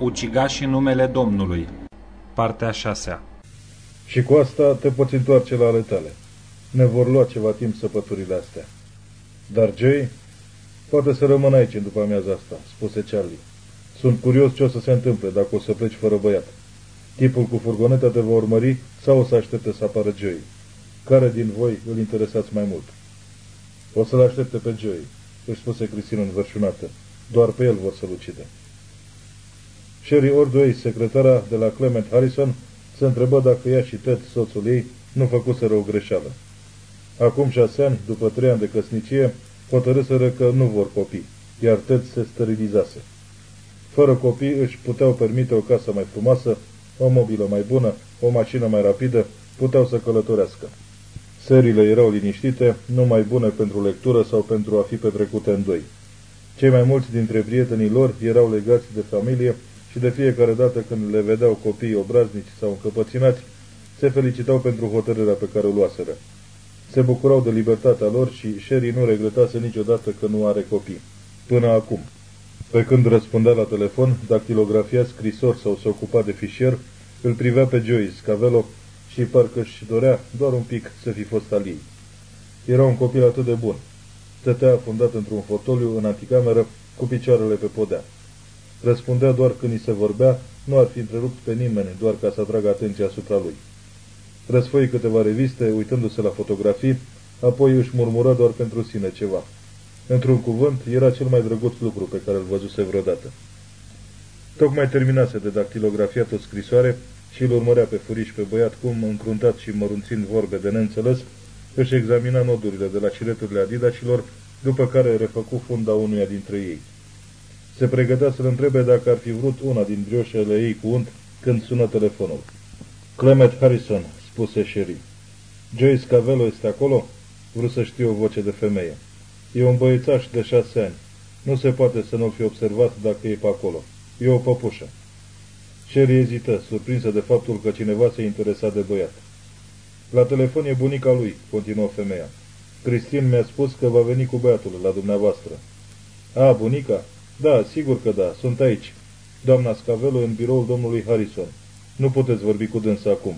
Ucigașii numele Domnului Partea 6 Și cu asta te poți întoarce la ale tale. Ne vor lua ceva timp săpăturile astea. Dar Jay poate să rămân aici în după amiaza asta, spuse Charlie. Sunt curios ce o să se întâmple dacă o să pleci fără băiat. Tipul cu furgoneta te va urmări sau o să aștepte să apară Joey? Care din voi îl interesați mai mult? O să-l aștepte pe Joey, își spuse Cristina învărșunată. Doar pe el vor să-l ucide. Sherry Ordway, secretara de la Clement Harrison, se întrebă dacă ea și Ted, soțul ei, nu făcuseră o greșeală. Acum șase ani, după trei ani de căsnicie, hotărâsără că nu vor copii, iar Ted se sterilizase. Fără copii își puteau permite o casă mai frumoasă, o mobilă mai bună, o mașină mai rapidă, puteau să călătorească. Serile erau liniștite, numai bune pentru lectură sau pentru a fi petrecute în doi. Cei mai mulți dintre prietenii lor erau legați de familie și de fiecare dată când le vedeau copiii obraznici sau încăpăținați, se felicitau pentru hotărârea pe care o luaseră. Se bucurau de libertatea lor și Sherry nu regretase niciodată că nu are copii. Până acum. Pe când răspundea la telefon, dactilografia scrisor sau se ocupa de fișier, îl privea pe Joyce Cavello și parcă își dorea doar un pic să fi fost al ei. Era un copil atât de bun. Stătea afundat într-un fotoliu în anticameră cu picioarele pe podea. Răspundea doar când îi se vorbea, nu ar fi întrerupt pe nimeni, doar ca să atragă atenția asupra lui. Răsfoi câteva reviste, uitându-se la fotografii, apoi își murmură doar pentru sine ceva. Într-un cuvânt, era cel mai drăguț lucru pe care îl văzuse vreodată. Tocmai terminase de dactilografiat o scrisoare și îl urmărea pe furiș pe băiat cum, încruntat și mărunțind vorbe de neînțeles, își examina nodurile de la cireturile adidacilor, după care refăcu funda unuia dintre ei. Se pregătea să-l întrebe dacă ar fi vrut una din brioșele ei cu unt când sună telefonul. Clement Harrison, spuse Sherry. Joyce Cavello este acolo? Vreau să știu o voce de femeie. E un băiețaș de șase ani. Nu se poate să nu fi observat dacă e pe acolo. E o păpușă. Sherry ezită, surprinsă de faptul că cineva se interesa de băiat. La telefon e bunica lui, continuă femeia. Cristin mi-a spus că va veni cu băiatul la dumneavoastră. A, bunica? Da, sigur că da, sunt aici. Doamna Scavelo în biroul domnului Harrison. Nu puteți vorbi cu dânsa acum,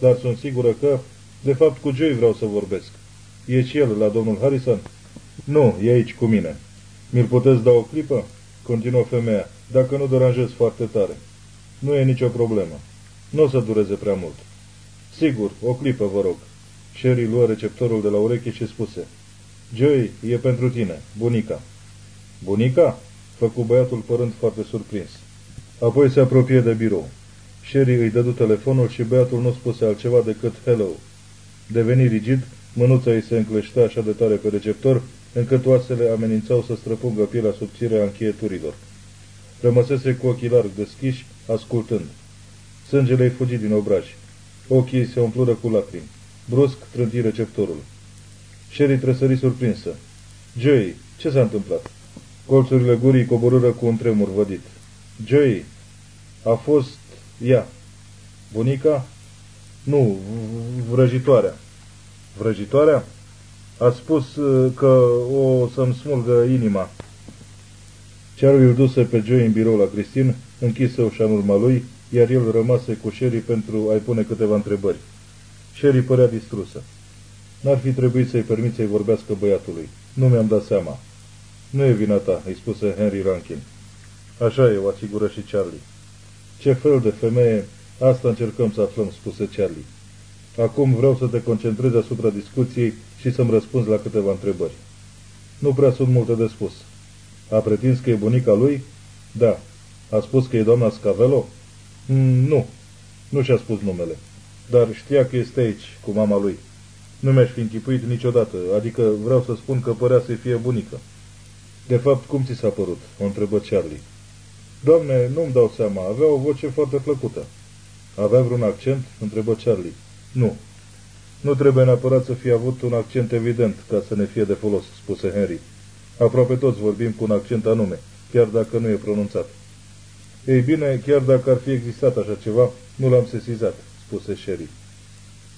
dar sunt sigură că, de fapt, cu Joey vreau să vorbesc. E și el la domnul Harrison? Nu, e aici cu mine. Mi-l puteți da o clipă? Continuă femeia, dacă nu deranjez foarte tare. Nu e nicio problemă. Nu o să dureze prea mult. Sigur, o clipă, vă rog. Sherry luă receptorul de la ureche și spuse. Joey, e pentru tine, bunica. Bunica? Făcu băiatul părând foarte surprins. Apoi se apropie de birou. Sherry îi dădu telefonul și băiatul nu spuse altceva decât hello. Deveni rigid, mânuța îi se încleștea așa de tare pe receptor, încât oasele amenințau să străpungă pielea subțire a încheieturilor. Rămăsese cu ochii larg deschiși, ascultând. Sângele îi fugi din obraj. Ochii se umplură cu lacrimi. Brusc trânti receptorul. Sherry trăsări surprinsă. Joey, ce s-a întâmplat? Colțurile gurii coborâră cu un tremur vădit. Joey, a fost ea. Bunica? Nu, vrăjitoarea. Vrăjitoarea? A spus uh, că o să-mi smulgă inima. Charlie îl duse pe Joey în birou la Cristin, închise ușa în urma lui, iar el rămase cu Sherry pentru a-i pune câteva întrebări. Sherry părea distrusă. N-ar fi trebuit să-i permit să-i vorbească băiatului. Nu mi-am dat seama. Nu e vina ta, îi spuse Henry Rankin. Așa e, o asigură și Charlie. Ce fel de femeie, asta încercăm să aflăm, spuse Charlie. Acum vreau să te concentrezi asupra discuției și să-mi răspunzi la câteva întrebări. Nu prea sunt multe de spus. A pretins că e bunica lui? Da. A spus că e doamna Scavello? Mm, nu. Nu și-a spus numele. Dar știa că este aici, cu mama lui. Nu mi-aș fi închipuit niciodată, adică vreau să spun că părea să fie bunică. De fapt, cum ți s-a părut?" o întrebă Charlie. Doamne, nu-mi dau seama, avea o voce foarte plăcută." Avea vreun accent?" întrebă Charlie. Nu. Nu trebuie neapărat să fie avut un accent evident ca să ne fie de folos," spuse Henry. Aproape toți vorbim cu un accent anume, chiar dacă nu e pronunțat. Ei bine, chiar dacă ar fi existat așa ceva, nu l-am sesizat, spuse Sherry.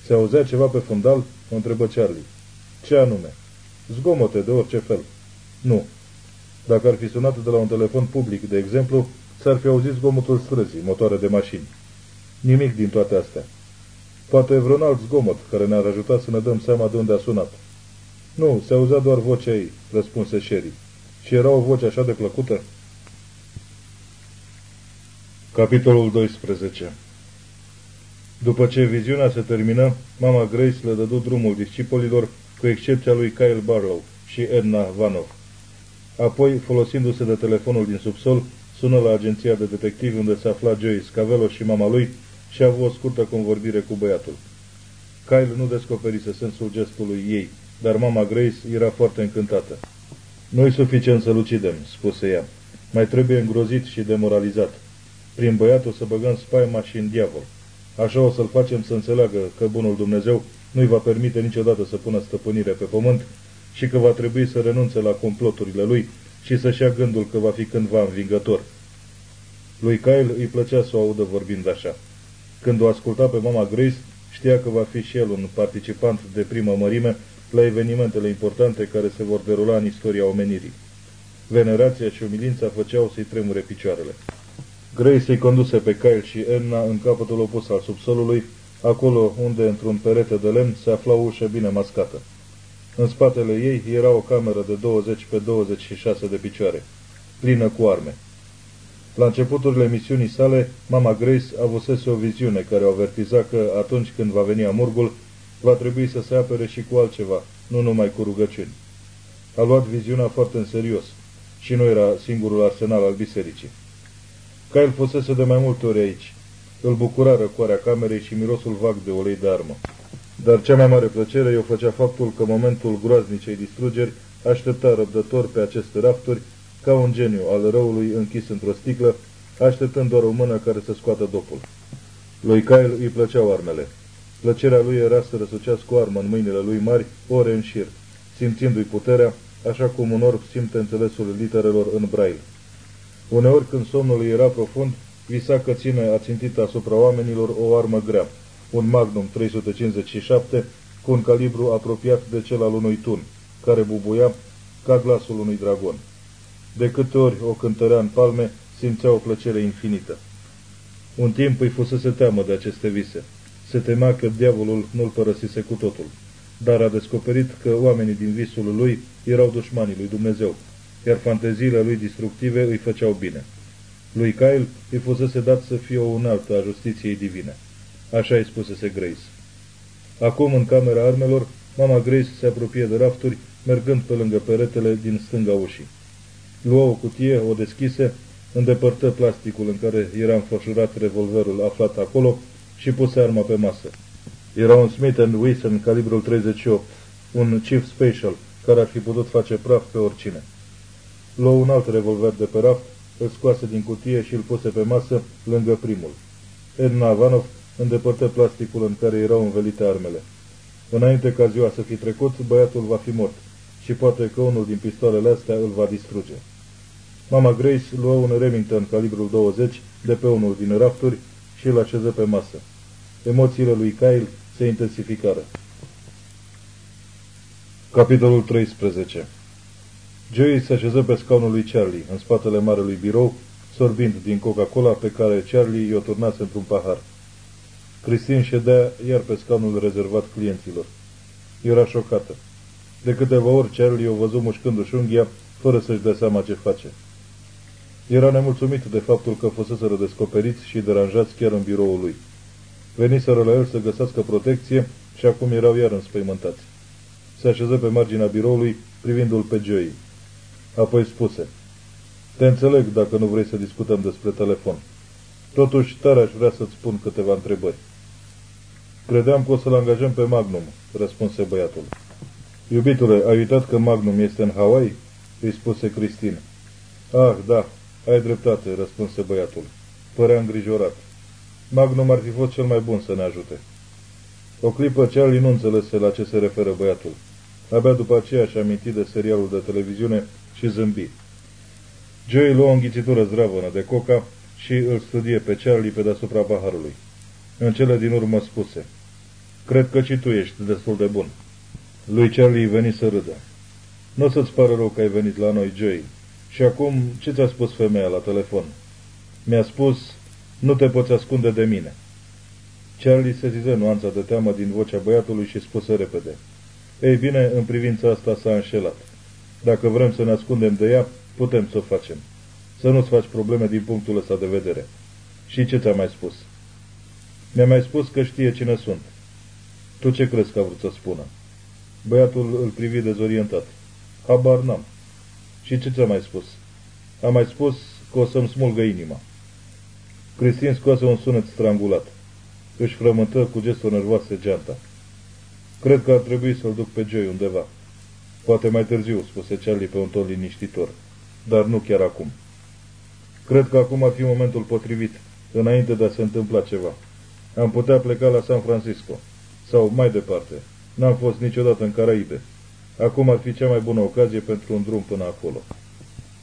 Se auzea ceva pe fundal? O întrebă Charlie. Ce anume? Zgomote de orice fel. Nu. Dacă ar fi sunat de la un telefon public, de exemplu, s-ar fi auzit zgomotul străzii, motoare de mașini. Nimic din toate astea. Poate vreun alt zgomot care ne-ar ajuta să ne dăm seama de unde a sunat. Nu, se auzea doar vocea ei, răspunse Sherry. Și era o voce așa de plăcută? Capitolul 12 După ce viziunea se termină, mama Grace le dădu drumul discipolilor, cu excepția lui Kyle Barlow și Edna Vanov. Apoi, folosindu-se de telefonul din subsol, sună la agenția de detectivi unde se afla Joey Scavello și mama lui și a avut o scurtă convorbire cu băiatul. Kyle nu descoperise sensul gestului ei, dar mama Grace era foarte încântată. Nu-i suficient să-l ucidem, spuse ea. Mai trebuie îngrozit și demoralizat. Prin băiatul să băgăm spaima și în diavol. Așa o să-l facem să înțeleagă că bunul Dumnezeu nu-i va permite niciodată să pună stăpânire pe pământ și că va trebui să renunțe la comploturile lui și să-și ia gândul că va fi cândva învingător. Lui Kyle îi plăcea să o audă vorbind așa. Când o asculta pe mama Grace, știa că va fi și el un participant de primă mărime la evenimentele importante care se vor derula în istoria omenirii. Venerația și umilința făceau să-i tremure picioarele. Grace îi conduse pe Kyle și Enna în capătul opus al subsolului, acolo unde, într-un perete de lemn, se afla o ușă bine mascată. În spatele ei era o cameră de 20 pe 26 de picioare, plină cu arme. La începuturile misiunii sale, mama Grace avusese o viziune care o avertiza că atunci când va veni amurgul, va trebui să se apere și cu altceva, nu numai cu rugăciuni. A luat viziunea foarte în serios și nu era singurul arsenal al bisericii. Kyle fusese de mai multe ori aici. Îl bucura răcoarea camerei și mirosul vag de ulei de armă. Dar cea mai mare plăcere i-o făcea faptul că momentul groaznicei distrugeri aștepta răbdător pe aceste rafturi ca un geniu al răului închis într-o sticlă, așteptând doar o mână care să scoată dopul. Lui Kyle îi plăceau armele. Plăcerea lui era să răsucească o armă în mâinile lui mari, ore în șir, simțindu-i puterea, așa cum un orb simte înțelesul literelor în braille. Uneori, când somnul îi era profund, visa că ține ațintită asupra oamenilor o armă grea, un Magnum 357 cu un calibru apropiat de cel al unui tun, care bubuia ca glasul unui dragon. De câte ori o cântărea în palme, simțea o plăcere infinită. Un timp îi fusese teamă de aceste vise. Se temea că diavolul nu-l părăsise cu totul, dar a descoperit că oamenii din visul lui erau dușmanii lui Dumnezeu, iar fanteziile lui destructive îi făceau bine. Lui Kyle îi fusese dat să fie o unaltă a justiției divine. Așa îi spusese Grace. Acum, în camera armelor, mama Grace se apropie de rafturi, mergând pe lângă peretele din stânga ușii. Luă o cutie, o deschise, îndepărtă plasticul în care era înfășurat revolverul aflat acolo și puse arma pe masă. Era un Smith Wesson calibrul 38, un Chief Special, care ar fi putut face praf pe oricine. Luă un alt revolver de pe raft, îl scoase din cutie și îl puse pe masă lângă primul. Edna Avanov îndepărtă plasticul în care erau învelite armele. Înainte ca ziua să fi trecut, băiatul va fi mort și poate că unul din pistoalele astea îl va distruge. Mama Grace luă un Remington calibrul 20 de pe unul din rafturi și îl așeză pe masă. Emoțiile lui Kyle se intensificară. Capitolul 13 Joey se așeză pe scaunul lui Charlie, în spatele marelui birou, sorbind din Coca-Cola pe care Charlie i-o turnase într-un pahar. Cristin ședea iar pe scaunul rezervat clienților. Era șocată. De câteva ori Charlie o văzut mușcându-și unghia, fără să-și dea seama ce face. Era nemulțumit de faptul că fuseseră descoperiți și deranjați chiar în biroul lui. Veniseră la el să găsească protecție și acum erau iar înspăimântați. Se așeză pe marginea biroului, privindu-l pe Joey. Apoi spuse, Te înțeleg dacă nu vrei să discutăm despre telefon. Totuși, tare aș vrea să-ți spun câteva întrebări. Credeam că o să-l angajăm pe Magnum, răspunse băiatul. Iubitule, ai uitat că Magnum este în Hawaii? îi spuse Cristin. Ah, da, ai dreptate, răspunse băiatul. Părea îngrijorat. Magnum ar fi fost cel mai bun să ne ajute. O clipă Charlie nu înțelese la ce se referă băiatul. Abia după aceea și-a amintit de serialul de televiziune și zâmbi. Joey luă o înghițitură zdravănă de coca și îl studie pe Charlie pe deasupra paharului. În cele din urmă spuse, Cred că și tu ești destul de bun. Lui Charlie veni să râdă. Nu o să-ți pară rău că ai venit la noi, Joey. Și acum, ce ți-a spus femeia la telefon? Mi-a spus, nu te poți ascunde de mine. Charlie se ziză nuanța de teamă din vocea băiatului și spuse repede. Ei bine, în privința asta s-a înșelat. Dacă vrem să ne ascundem de ea, putem să o facem. Să nu-ți faci probleme din punctul ăsta de vedere. Și ce ți-a mai spus? Mi-a mai spus că știe cine sunt. Tu ce crezi că a vrut să spună? Băiatul îl privi dezorientat. Habar n-am. Și ce ți-a mai spus? A mai spus că o să-mi smulgă inima. Cristin scoase un sunet strangulat. Își frământă cu gesturi nervoase geanta. Cred că ar trebui să-l duc pe Joey undeva. Poate mai târziu, spuse Charlie pe un ton liniștitor, dar nu chiar acum. Cred că acum ar fi momentul potrivit, înainte de a se întâmpla ceva. Am putea pleca la San Francisco. Sau mai departe. N-am fost niciodată în Caraibe. Acum ar fi cea mai bună ocazie pentru un drum până acolo.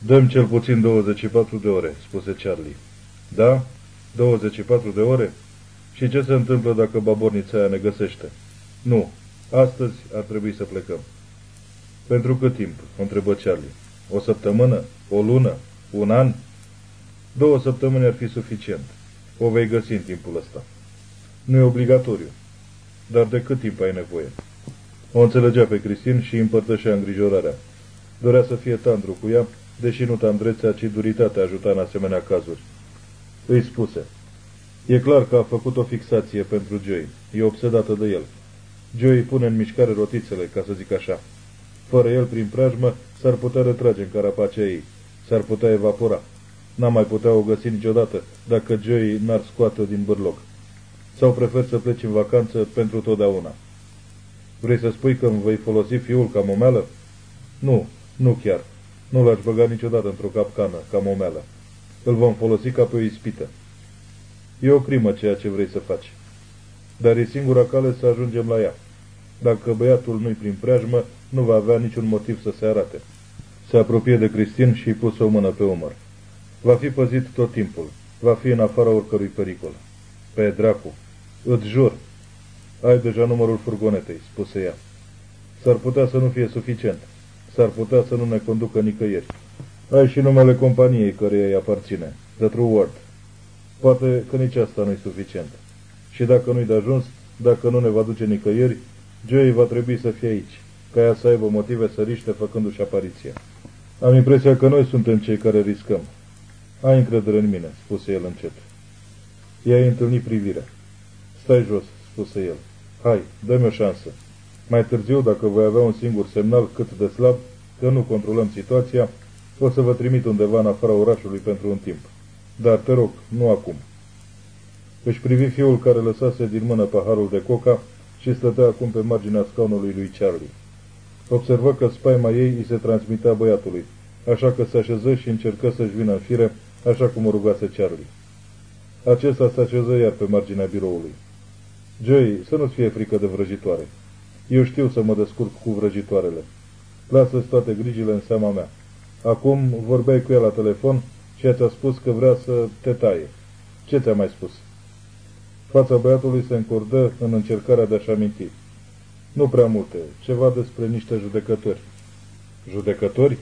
Dăm cel puțin 24 de ore, spuse Charlie. Da? 24 de ore? Și ce se întâmplă dacă babornița aia ne găsește? Nu. Astăzi ar trebui să plecăm. Pentru cât timp? întrebă Charlie. O săptămână? O lună? Un an? Două săptămâni ar fi suficient. O vei găsi în timpul ăsta. Nu e obligatoriu. Dar de cât timp ai nevoie? O înțelegea pe Cristin și împărtășea îngrijorarea. Dorea să fie tandru cu ea, deși nu tandrețea, ci duritatea ajuta în asemenea cazuri. Îi spuse. E clar că a făcut o fixație pentru Joey. E obsedată de el. Joey pune în mișcare rotițele, ca să zic așa. Fără el, prin preajmă, s-ar putea retrage în carapacea ei. S-ar putea evapora. N-am mai putea o găsi niciodată, dacă Joey n-ar scoate din bârloc. Sau prefer să pleci în vacanță pentru totdeauna. Vrei să spui că îmi vei folosi fiul ca momeală? Nu, nu chiar. Nu l-aș băga niciodată într-o capcană, ca momeală. Îl vom folosi ca pe o ispită. E o crimă ceea ce vrei să faci. Dar e singura cale să ajungem la ea. Dacă băiatul nu-i prin preajmă, nu va avea niciun motiv să se arate. Se apropie de Cristin și îi pus o mână pe umăr. Va fi păzit tot timpul. Va fi în afara oricărui pericol. Pe dracu. Îți jur. Ai deja numărul furgonetei, spuse ea. S-ar putea să nu fie suficient. S-ar putea să nu ne conducă nicăieri. Ai și numele companiei căreia îi aparține. The True World. Poate că nici asta nu-i suficient. Și dacă nu-i de ajuns, dacă nu ne va duce nicăieri, Joey va trebui să fie aici, ca ea să aibă motive să riște făcându-și apariția. Am impresia că noi suntem cei care riscăm. Ai încredere în mine, spuse el încet. I-ai întâlnit privirea. Stai jos, spuse el. Hai, dă-mi o șansă. Mai târziu, dacă voi avea un singur semnal cât de slab, că nu controlăm situația, o să vă trimit undeva în afara orașului pentru un timp. Dar te rog, nu acum. Își privi fiul care lăsase din mână paharul de coca și stătea acum pe marginea scaunului lui Charlie. Observă că spaima ei îi se transmitea băiatului, așa că se așeză și încercă să-și vină în fire, așa cum o rugase Charlie. Acesta se așeză iar pe marginea biroului. Joey, să nu-ți fie frică de vrăjitoare. Eu știu să mă descurc cu vrăjitoarele. Lasă-ți toate grijile în seama mea. Acum vorbeai cu ea la telefon și ți-a spus că vrea să te taie. Ce ți-a mai spus? Fața băiatului se încordă în încercarea de a-și aminti. Nu prea multe, ceva despre niște judecători. Judecători?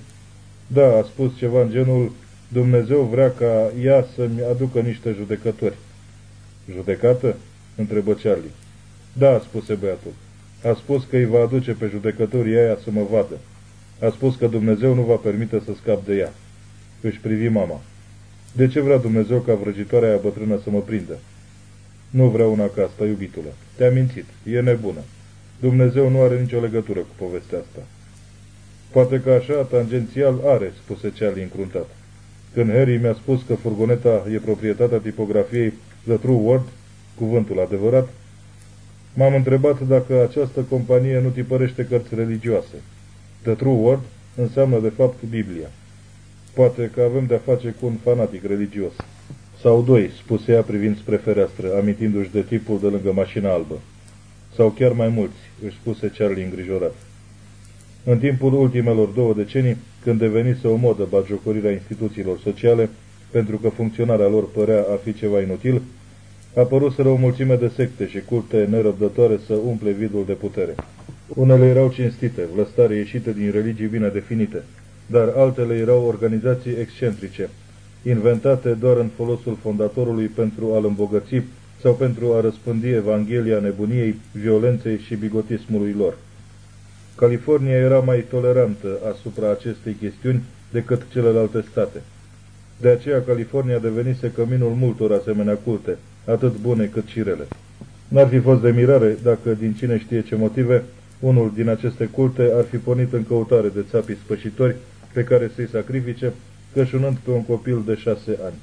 Da, a spus ceva în genul, Dumnezeu vrea ca ea să-mi aducă niște judecători. Judecată? întrebă Charlie. Da, spuse băiatul. A spus că îi va aduce pe judecătorii aia să mă vadă. A spus că Dumnezeu nu va permite să scap de ea. Își privi mama. De ce vrea Dumnezeu ca vrăjitoarea aia bătrână să mă prindă? Nu vreau una ca asta, iubitule. Te-a mințit. E nebună. Dumnezeu nu are nicio legătură cu povestea asta. Poate că așa, tangențial, are, spuse Charlie încruntat. Când Harry mi-a spus că furgoneta e proprietatea tipografiei The True Word, cuvântul adevărat, m-am întrebat dacă această companie nu tipărește cărți religioase. The True Word înseamnă de fapt Biblia. Poate că avem de-a face cu un fanatic religios. Sau doi, spuse ea privind spre fereastră, amintindu-și de tipul de lângă mașina albă. Sau chiar mai mulți, își spuse Charlie îngrijorat. În timpul ultimelor două decenii, când devenise o modă bagiocorirea instituțiilor sociale, pentru că funcționarea lor părea a fi ceva inutil, apăruseră o mulțime de secte și culte nerăbdătoare să umple vidul de putere. Unele erau cinstite, vlăstare ieșite din religii bine definite, dar altele erau organizații excentrice, inventate doar în folosul fondatorului pentru a-l îmbogăți sau pentru a răspândi Evanghelia nebuniei, violenței și bigotismului lor. California era mai tolerantă asupra acestei chestiuni decât celelalte state. De aceea California devenise căminul multor asemenea culte, atât bune cât și rele. N-ar fi fost de mirare dacă, din cine știe ce motive, unul din aceste culte ar fi pornit în căutare de țapii spășitori pe care să-i sacrifice, cășunând pe un copil de șase ani.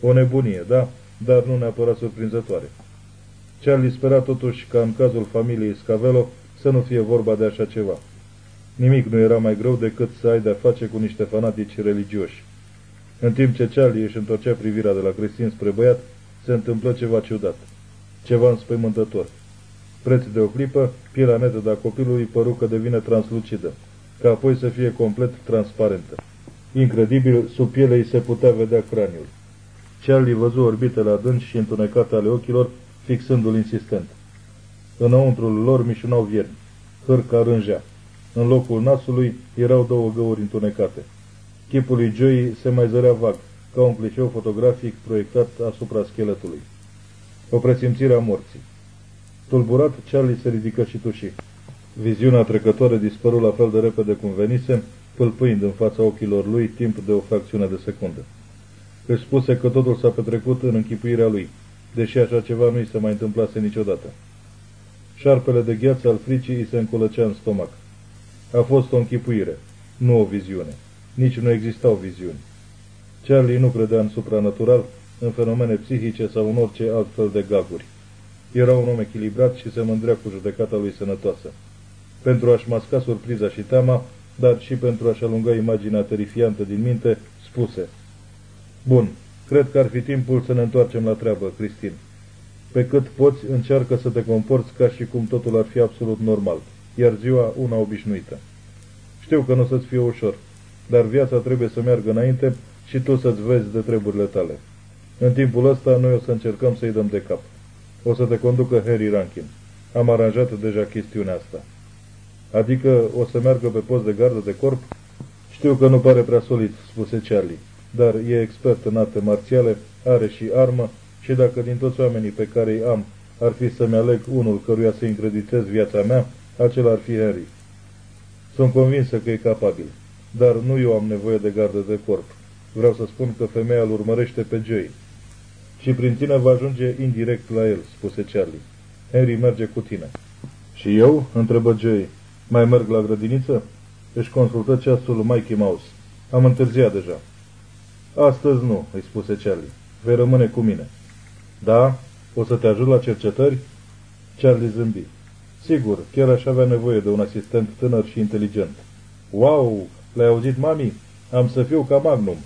O nebunie, da, dar nu neapărat surprinzătoare. Charlie spera totuși ca în cazul familiei Scavelo să nu fie vorba de așa ceva. Nimic nu era mai greu decât să ai de-a face cu niște fanatici religioși. În timp ce Charlie își întorcea privirea de la Cristin spre băiat, se întâmplă ceva ciudat, ceva înspăimântător. Preț de o clipă, pielea netedă a copilului păru că devine translucidă, ca apoi să fie complet transparentă. Incredibil, sub piele îi se putea vedea craniul. Charlie văzu orbitele adânci și întunecate ale ochilor, fixându-l insistent. Înăuntrul lor mișunau vierni. Hârca rângea. În locul nasului erau două găuri întunecate. Chipul lui Joey se mai zărea vag, ca un clișeu fotografic proiectat asupra scheletului. O presimțire a morții. Tulburat, Charlie se ridică și tuși. Viziunea trecătoare dispăru la fel de repede cum venise, pâlpâind în fața ochilor lui timp de o fracțiune de secundă. Își spuse că totul s-a petrecut în închipuirea lui, deși așa ceva nu i se mai întâmplase niciodată. Șarpele de gheață al fricii îi se încolăcea în stomac. A fost o închipuire, nu o viziune. Nici nu existau viziuni. Charlie nu credea în supranatural, în fenomene psihice sau în orice alt fel de gaguri. Era un om echilibrat și se mândrea cu judecata lui sănătoasă. Pentru a-și masca surpriza și teama, dar și pentru a-și alunga imaginea terifiantă din minte, spuse Bun, cred că ar fi timpul să ne întoarcem la treabă, Cristin. Pe cât poți, încearcă să te comporți ca și cum totul ar fi absolut normal, iar ziua una obișnuită. Știu că nu o să-ți fie ușor, dar viața trebuie să meargă înainte și tu să-ți vezi de treburile tale. În timpul ăsta, noi o să încercăm să-i dăm de cap. O să te conducă Harry Rankin. Am aranjat deja chestiunea asta. Adică o să meargă pe post de gardă de corp? Știu că nu pare prea solid, spuse Charlie, dar e expert în arte marțiale, are și armă și dacă din toți oamenii pe care îi am ar fi să-mi aleg unul căruia să încreditez viața mea, acela ar fi Harry. Sunt convinsă că e capabil, dar nu eu am nevoie de gardă de corp. Vreau să spun că femeia îl urmărește pe Joey. Și prin tine va ajunge indirect la el, spuse Charlie. Henry merge cu tine. Și eu? întrebă Joey. Mai merg la grădiniță? Își consultă ceasul Mikey Mouse. Am întârziat deja. Astăzi nu, îi spuse Charlie. Vei rămâne cu mine. Da? O să te ajut la cercetări? Charlie zâmbi. Sigur, chiar aș avea nevoie de un asistent tânăr și inteligent. Wow! L-ai auzit, mami? Am să fiu ca Magnum.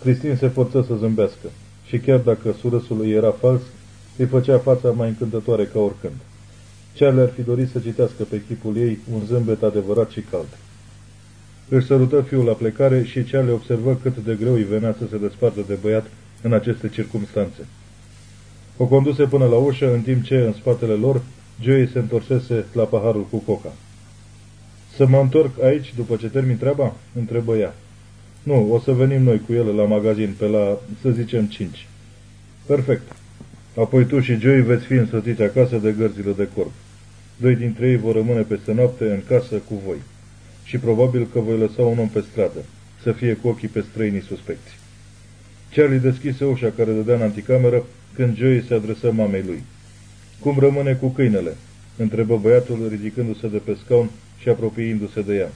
Cristin se forță să zâmbească și chiar dacă surâsul îi era fals, îi făcea fața mai încântătoare ca oricând. Charlie ar fi dorit să citească pe chipul ei un zâmbet adevărat și cald. Își sărută fiul la plecare și Charlie observă cât de greu îi venea să se despartă de băiat în aceste circumstanțe. O conduse până la ușă, în timp ce, în spatele lor, Joey se întorsese la paharul cu coca. Să mă întorc aici după ce termin treaba?" întrebă ea. Nu, o să venim noi cu ele la magazin, pe la, să zicem, cinci. Perfect. Apoi tu și Joey veți fi însătiți acasă de gărzile de corp. Doi dintre ei vor rămâne peste noapte în casă cu voi. Și probabil că voi lăsa un om pe stradă, să fie cu ochii pe străinii suspecți. Charlie deschise ușa care dădea în anticameră când Joey se adresă mamei lui. Cum rămâne cu câinele?" întrebă băiatul ridicându-se de pe scaun și apropiindu-se de ea.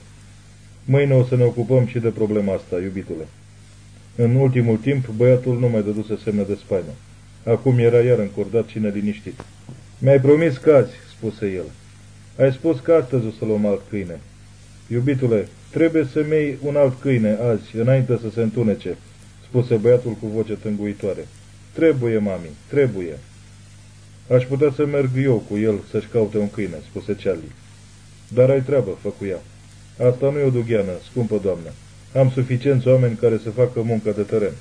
Mâine o să ne ocupăm și de problema asta, iubitule. În ultimul timp, băiatul nu mai dăduse semne de spaimă. Acum era iar încordat și neliniștit. Mi-ai promis că azi, spuse el. Ai spus că astăzi o să luăm alt câine. Iubitule, trebuie să-mi iei un alt câine azi, înainte să se întunece, spuse băiatul cu voce tânguitoare. Trebuie, mami, trebuie. Aș putea să merg eu cu el să-și caute un câine, spuse Charlie. Dar ai treabă, făcuia. Asta nu e o dugheană, scumpă doamnă. Am suficienți oameni care să facă muncă de teren.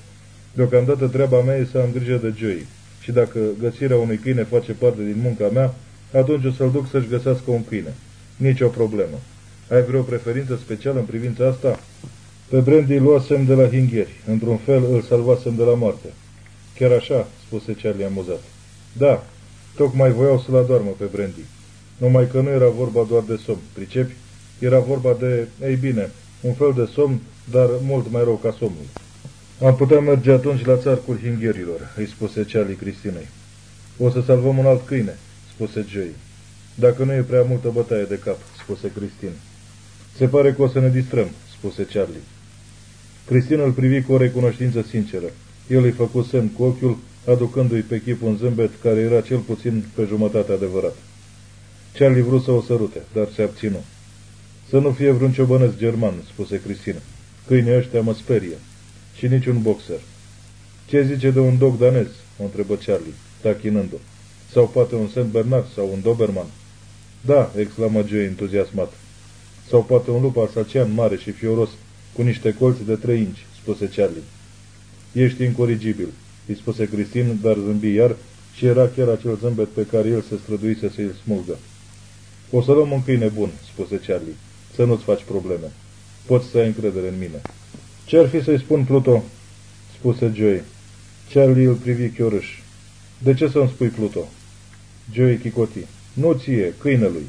Deocamdată treaba mea e să am grijă de Joey. Și dacă găsirea unui câine face parte din munca mea, atunci o să-l duc să-și găsească un câine. Nici o problemă. Ai vreo preferință specială în privința asta? Pe Brandy îl luasem de la Hingheri. Într-un fel îl salvasem de la moarte. Chiar așa, spuse Charlie amuzat. Da, tocmai voiau să-l adormă pe Brandy. Numai că nu era vorba doar de somn, pricepi? Era vorba de, ei bine, un fel de somn, dar mult mai rău ca somnul. Am putea merge atunci la țarcul hingherilor, îi spuse Charlie Cristinei. O să salvăm un alt câine, spuse Joey. Dacă nu e prea multă bătaie de cap, spuse Cristin. Se pare că o să ne distrăm, spuse Charlie. Cristina îl privi cu o recunoștință sinceră. El îi făcu semn cu ochiul, aducându-i pe chip un zâmbet care era cel puțin pe jumătate adevărat. Charlie vrut să o sărute, dar se abținu. Să nu fie vreun ciobănesc german, spuse Cristina. Câinii ăștia mă sperie. Și niciun boxer. Ce zice de un dog danez? o întrebă Charlie, tachinându o Sau poate un Saint Bernard sau un Doberman? Da, exclamă Joe entuziasmat. Sau poate un lup alsacian mare și fioros, cu niște colți de trei inci, spuse Charlie. Ești incorrigibil, îi spuse Cristin, dar zâmbi iar și era chiar acel zâmbet pe care el se străduise să-i smulgă. O să luăm un câine bun, spuse Charlie, să nu-ți faci probleme. Poți să ai încredere în mine. Ce-ar fi să-i spun Pluto? spuse Joey. Charlie îl privi chiorâș. De ce să-mi spui Pluto? Joey chicoti. Nu ție, câinelui.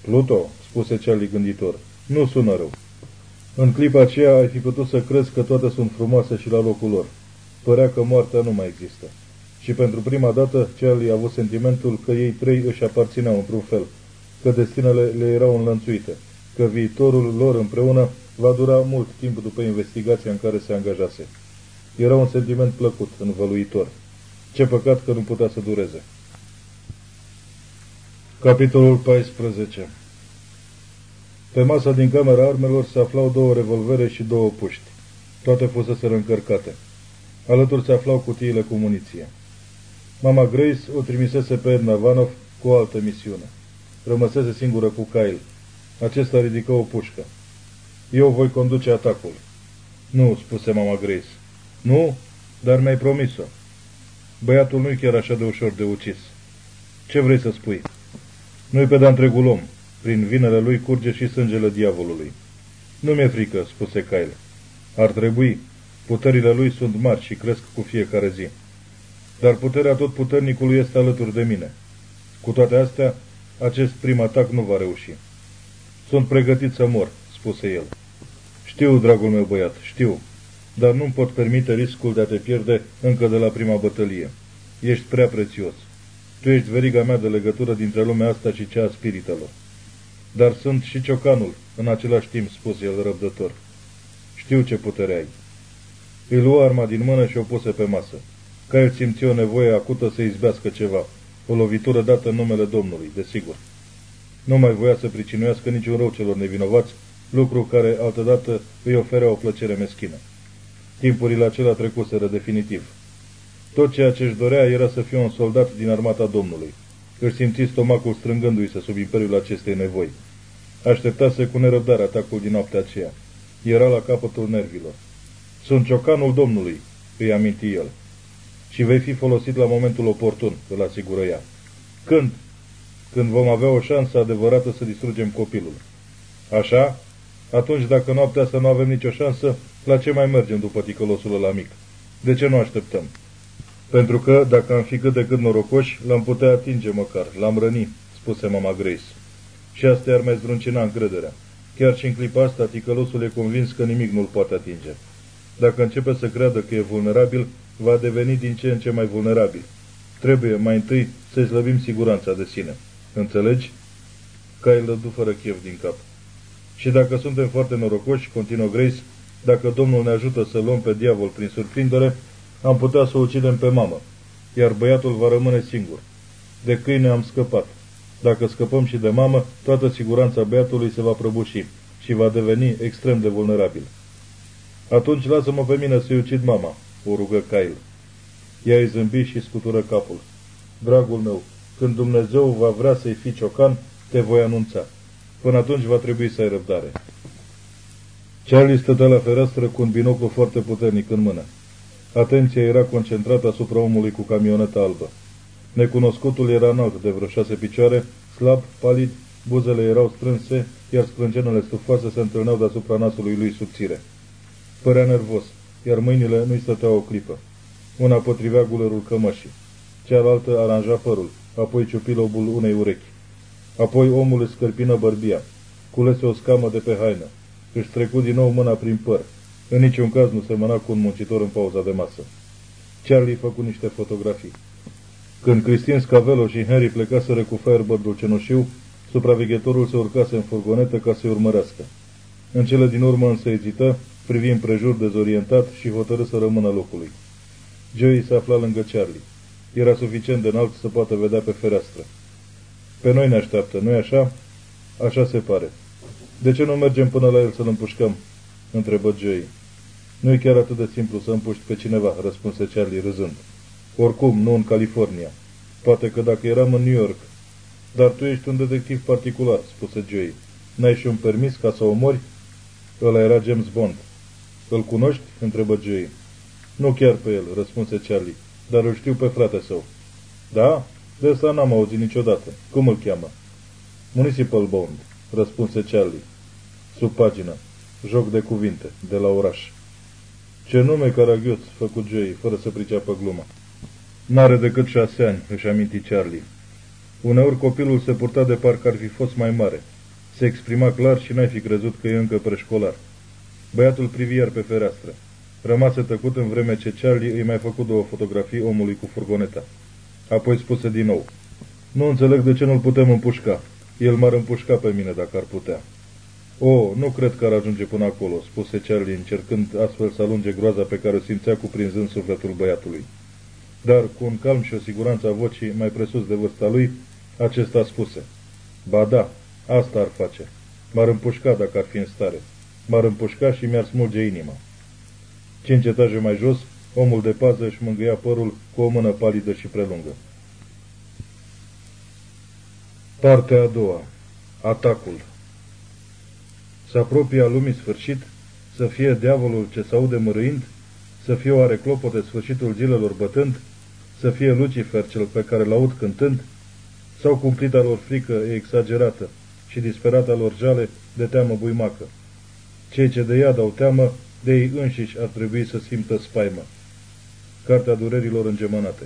Pluto, spuse Charlie gânditor. Nu sună rău. În clipa aceea ai fi putut să crezi că toate sunt frumoase și la locul lor. Părea că moartea nu mai există. Și pentru prima dată Charlie a avut sentimentul că ei trei își aparțineau într-un fel, că destinele le erau înlănțuite, că viitorul lor împreună va dura mult timp după investigația în care se angajase. Era un sentiment plăcut, învăluitor. Ce păcat că nu putea să dureze. Capitolul 14 Pe masa din camera armelor se aflau două revolvere și două puști. Toate fuseseră încărcate. Alături se aflau cutiile cu muniție. Mama Grace o trimisese pe Edna Vanov cu o altă misiune. Rămăsese singură cu Kyle. Acesta ridică o pușcă. Eu voi conduce atacul. Nu, spuse mama Grace. Nu, dar mi-ai promis-o. Băiatul nu-i chiar așa de ușor de ucis. Ce vrei să spui? Nu-i pe de întregul om. Prin vinele lui curge și sângele diavolului. Nu mi-e frică, spuse Kyle. Ar trebui. Puterile lui sunt mari și cresc cu fiecare zi. Dar puterea tot puternicului este alături de mine. Cu toate astea, acest prim atac nu va reuși. Sunt pregătit să mor, spuse el. Știu, dragul meu băiat, știu, dar nu pot permite riscul de a te pierde încă de la prima bătălie. Ești prea prețios. Tu ești veriga mea de legătură dintre lumea asta și cea a spiritelor. Dar sunt și ciocanul, în același timp, spuse el răbdător. Știu ce putere ai. Îi luă arma din mână și o puse pe masă. Ca el simți o nevoie acută să izbească ceva. O lovitură dată în numele Domnului, desigur. Nu mai voia să pricinuiască niciun rău celor nevinovați, lucru care altădată îi oferea o plăcere meschină. Timpurile acelea trecuseră definitiv. Tot ceea ce își dorea era să fie un soldat din armata Domnului. Își simți stomacul strângându-i se sub imperiul acestei nevoi. Așteptase cu nerăbdare atacul din noaptea aceea. Era la capătul nervilor. Sunt ciocanul Domnului, îi aminti el. Și vei fi folosit la momentul oportun, îl asigură ea. Când? Când vom avea o șansă adevărată să distrugem copilul. Așa? Atunci, dacă noaptea asta nu avem nicio șansă, la ce mai mergem după ticălosul la mic? De ce nu așteptăm? Pentru că, dacă am fi cât de cât norocoși, l-am putea atinge măcar, l-am răni, spuse mama Grace. Și asta ar mai zdruncina încrederea. Chiar și în clipa asta, ticălosul e convins că nimic nu-l poate atinge. Dacă începe să creadă că e vulnerabil, va deveni din ce în ce mai vulnerabil. Trebuie mai întâi să-i slăbim siguranța de sine. Înțelegi? Kyle dădu fără chef din cap. Și dacă suntem foarte norocoși, continuă Grace, dacă Domnul ne ajută să luăm pe diavol prin surprindere, am putea să o ucidem pe mamă, iar băiatul va rămâne singur. De câine am scăpat. Dacă scăpăm și de mamă, toată siguranța băiatului se va prăbuși și va deveni extrem de vulnerabil. Atunci lasă-mă pe mine să-i ucid mama, o rugă Kyle. Ea îi zâmbi și scutură capul. Dragul meu, când Dumnezeu va vrea să-i fii ciocan, te voi anunța. Până atunci va trebui să ai răbdare. Charlie stătea la fereastră cu un binoclu foarte puternic în mână. Atenția era concentrată asupra omului cu camioneta albă. Necunoscutul era înalt de vreo șase picioare, slab, palid, buzele erau strânse, iar scrâncenele stufoase se întâlneau deasupra nasului lui subțire. Părea nervos, iar mâinile nu-i stăteau o clipă. Una potrivea gulerul cămășii, cealaltă aranja părul, apoi ciupi lobul unei urechi. Apoi omul își scărpină bărbia, culese o scamă de pe haină, își trecu din nou mâna prin păr. În niciun caz nu semăna cu un muncitor în pauza de masă. Charlie făcu niște fotografii. Când Cristin Scavelo și Henry plecaseră cu Firebird-ul cenușiu, supraveghetorul se urcase în furgonetă ca să-i urmărească. În cele din urmă însă ezită, privi împrejur dezorientat și hotărâ să rămână locului. Joey se afla lângă Charlie. Era suficient de înalt să poată vedea pe fereastră. Pe noi ne așteaptă, nu-i așa? Așa se pare. De ce nu mergem până la el să-l împușcăm? întrebă Joey. Nu e chiar atât de simplu să împuști pe cineva, răspunse Charlie râzând. Oricum, nu în California. Poate că dacă eram în New York. Dar tu ești un detectiv particular, spuse Joey. N-ai și un permis ca să omori? Ăla era James Bond. Îl cunoști? întrebă Joey. Nu chiar pe el, răspunse Charlie, dar îl știu pe frate său. Da? De asta n-am auzit niciodată. Cum îl cheamă? Municipal Bond, răspunse Charlie. Sub pagină. Joc de cuvinte, de la oraș. Ce nume caragios, făcut Joey, fără să priceapă gluma. N-are decât șase ani, își aminti Charlie. Uneori copilul se purta de parcă ar fi fost mai mare. Se exprima clar și n-ai fi crezut că e încă preșcolar. Băiatul privi iar pe fereastră. Rămase tăcut în vreme ce Charlie îi mai făcut două fotografii omului cu furgoneta. Apoi spuse din nou. Nu înțeleg de ce nu-l putem împușca. El m-ar împușca pe mine dacă ar putea. O, oh, nu cred că ar ajunge până acolo, spuse Charlie, încercând astfel să alunge groaza pe care o simțea cuprinzând sufletul băiatului. Dar, cu un calm și o siguranță a vocii mai presus de vârsta lui, acesta spuse. Ba da, asta ar face. M-ar împușca dacă ar fi în stare. M-ar împușca și mi-ar smulge inima. Cinci etaje mai jos, omul de pază își mângâia părul cu o mână palidă și prelungă. Partea a doua. Atacul. Să apropie a lumii sfârșit, să fie diavolul ce se aude mărâind, să fie oare clopote sfârșitul zilelor bătând, să fie Lucifer cel pe care l-aud cântând, sau cumplita lor frică e exagerată și disperata lor jale de teamă buimacă. Cei ce de ea dau teamă, de ei înșiși ar trebui să simtă spaimă. Cartea durerilor îngemănate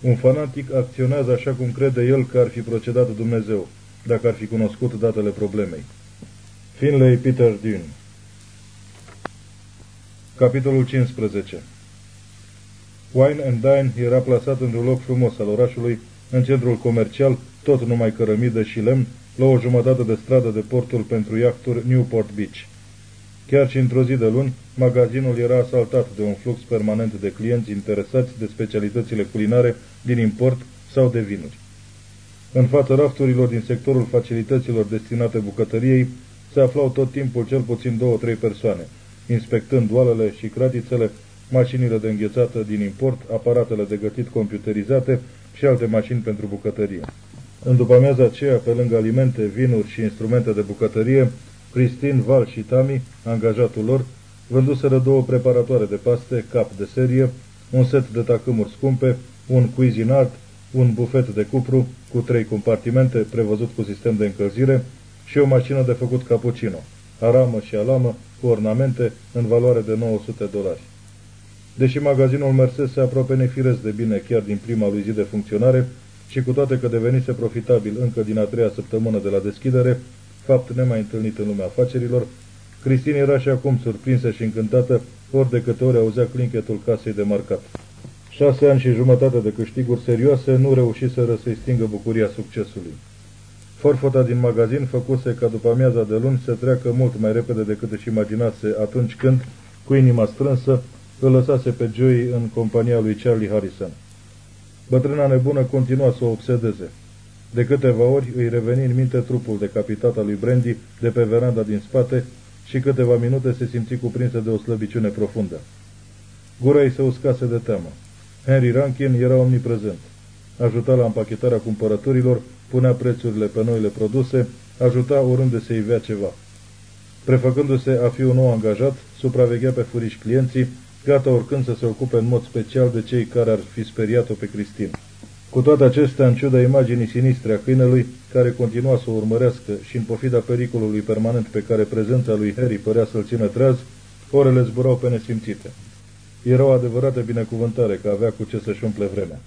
Un fanatic acționează așa cum crede el că ar fi procedat Dumnezeu, dacă ar fi cunoscut datele problemei. Finlay Peter Dune Capitolul 15 Wine and Dine era plasat într-un loc frumos al orașului, în centrul comercial, tot numai cărămidă și lemn, la o jumătate de stradă de portul pentru iahturi Newport Beach. Chiar și într-o zi de luni, magazinul era asaltat de un flux permanent de clienți interesați de specialitățile culinare din import sau de vinuri. În fața rafturilor din sectorul facilităților destinate bucătăriei se aflau tot timpul cel puțin două-trei persoane, inspectând oalele și cratițele, mașinile de înghețată din import, aparatele de gătit computerizate și alte mașini pentru bucătărie. În după amiaza aceea, pe lângă alimente, vinuri și instrumente de bucătărie, Cristin, Val și Tami, angajatul lor, vânduseră două preparatoare de paste, cap de serie, un set de tacâmuri scumpe, un Cuisinart, un bufet de cupru cu trei compartimente prevăzut cu sistem de încălzire și o mașină de făcut cappuccino, aramă și alamă, cu ornamente în valoare de 900 dolari. Deși magazinul mersese aproape nefiresc de bine chiar din prima lui zi de funcționare și cu toate că devenise profitabil încă din a treia săptămână de la deschidere, fapt nemai întâlnit în lumea afacerilor, Cristin era și acum surprinsă și încântată ori de câte ori auzea clinchetul casei de marcat. Șase ani și jumătate de câștiguri serioase nu reușiseră să-i stingă bucuria succesului. Forfota din magazin făcuse ca după amiaza de luni să treacă mult mai repede decât își imaginase atunci când, cu inima strânsă, îl lăsase pe Joey în compania lui Charlie Harrison. Bătrâna nebună continua să o obsedeze. De câteva ori îi reveni în minte trupul decapitat al lui Brandy de pe veranda din spate și câteva minute se simți cuprinsă de o slăbiciune profundă. Gura ei se uscase de teamă. Henry Rankin era omniprezent. Ajuta la împachetarea cumpărăturilor, punea prețurile pe noile produse, ajuta oriunde se ivea ceva. Prefăcându-se a fi un nou angajat, supraveghea pe furiși clienții, gata oricând să se ocupe în mod special de cei care ar fi speriat-o pe Cristin. Cu toate acestea, în ciuda imaginii sinistre a câinelui, care continua să o urmărească și în pofida pericolului permanent pe care prezența lui Harry părea să-l țină treaz, Orele zburau pe nesimțite. Era o adevărată binecuvântare că avea cu ce să-și umple vremea.